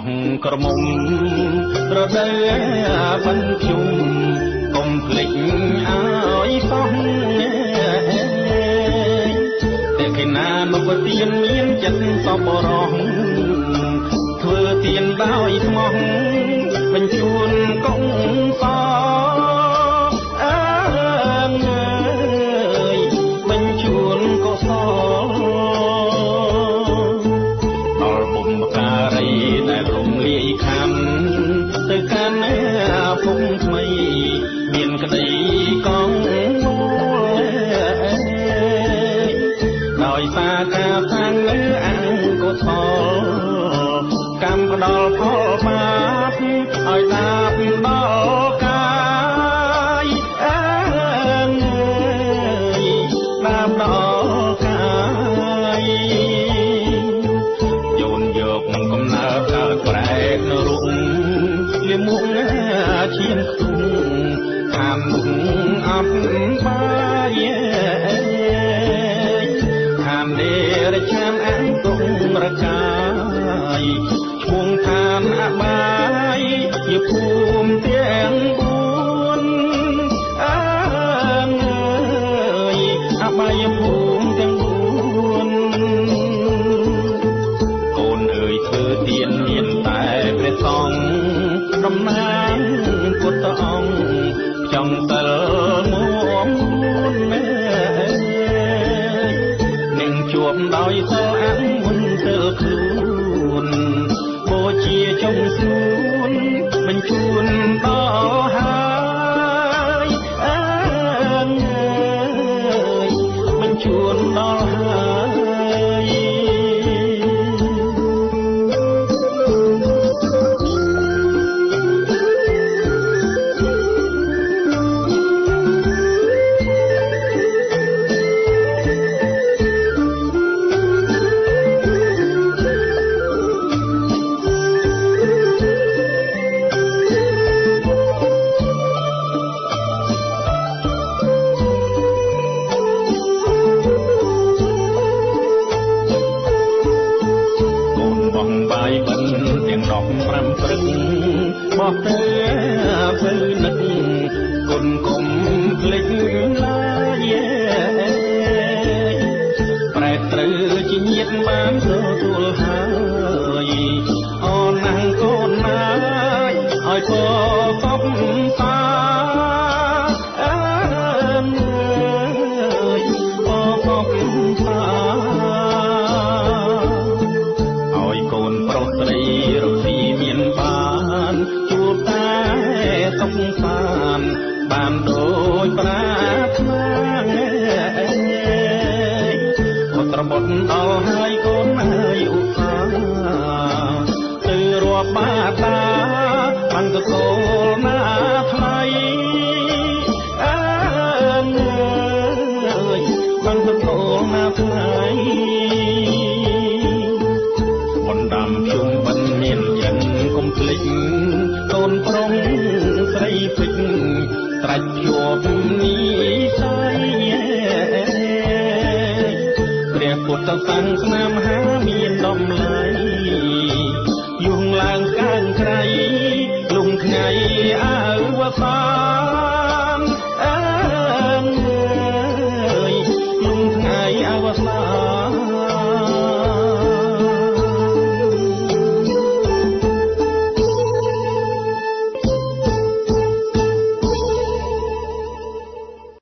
ស់ក្រមុំរដូវបិណ្ឌខ្ញុំកុំភ្លេចឲ្យសោះតែគេណានុពទានមានចិត្តសប្បុរសធ្វើទានដោយស្មោះបញ្ជូនកុំស អង្គុសលកម្មផ្ដល់ផលបាបឲ្យដាបដល់កាយអើយដាបដល់កាយយោនយកកំណើកើតប្រែកនរុកលិមុខឈានខ្ទុំខាមមុខអត់បាយ ជាភូមិទាំងបួនអើយអបាយភូមិទាំងបួនកូនអើយធ្វើទៀនមានតែព្រះសង្ឃតំណាងពុទ្ធអង្គចង់សិលមួមនឹងជួបដោយសិលអមុនសិលខ្លួន បូជាចុងស្នួនបញ្ជូនដល់ហើយ បោះទៅទៅនឹកគុណគុំភ្លេចឡាយប្រែត្រូវជាញាតបានទទួលហើយអូនណាំងកូនណាយឲ្យពកប់សាអើយពកប់សា បានដូចប្រាថ្នាអត់របត់ដល់ហើយកូនហើយ ត្រាច់ជាប់នីស័យព្រះពុទ្ធសាសនាមហាមានដំឡៃយងឡើងកាងក្រៃលំថ្ងៃអើវសា